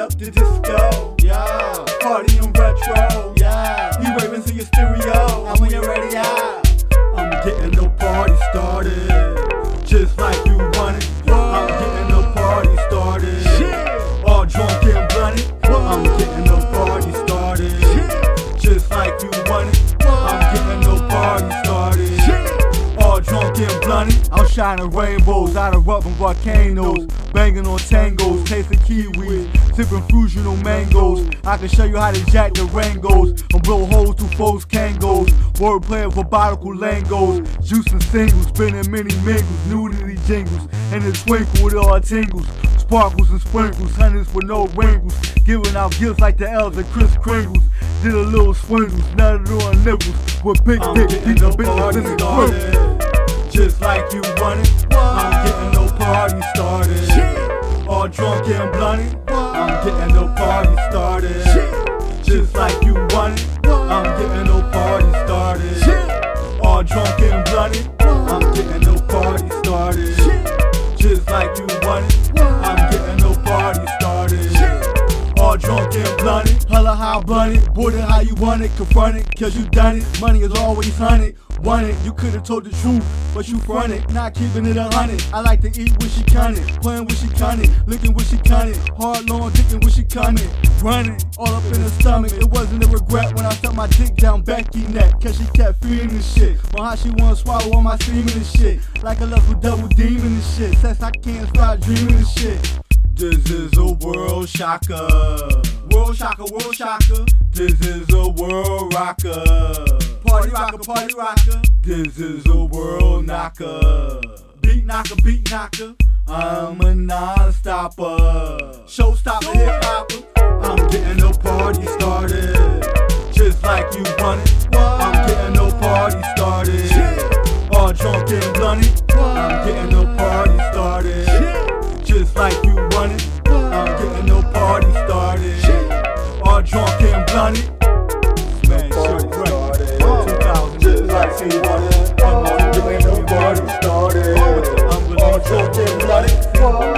up the disco. Yeah, Party on retro. yeah. I'm shining rainbows out of rubbing volcanoes. Banging on tangos, tasting kiwi, sipping fusional mangoes. I can show you how to jack the rangos and blow holes through folks' kangos. Wordplay for bottical langos, juicing singles, spinning many mingles, nudity jingles, and the twinkle with all tingles. Sparkles and sprinkles, hundreds with no wrinkles. Giving out gifts like the elves and Chris Kringles. Did a little swingles, nutted on nipples. With big dick, deep the up in the All drunk and blunted. I'm getting no party started. Just like you want it. I'm getting no party started. All drunk and blunted. I'm getting no party started. Just like you want it. Drunk and blunted. Hella high blunted. Border how you want it. Confront it. Cause you done it. Money is always hunted. Want it, you could've told the truth, but you front it, not keeping it a hundred. I like to eat when she cunning, playing when she cunning, licking when she cunning, hard long dicking when she cunning, running all up in her stomach. It wasn't a regret when I stuck my dick down Becky neck, cause she kept feeding the shit. On how she wanna swallow all my semen and shit, like a with double demon and shit. Since I can't stop dreaming and shit. This is a world shocker. World shocker, world shocker. This is a world rocker. Party rocker, party rocker. This is a world knocker. Beat knocker, beat knocker. I'm a non-stopper. Showstopper, hip hopper. I'm getting drunk and blunted. Man, shit, right. 2000. Just like you want it. I'm getting the party started. I'm gonna All drunk and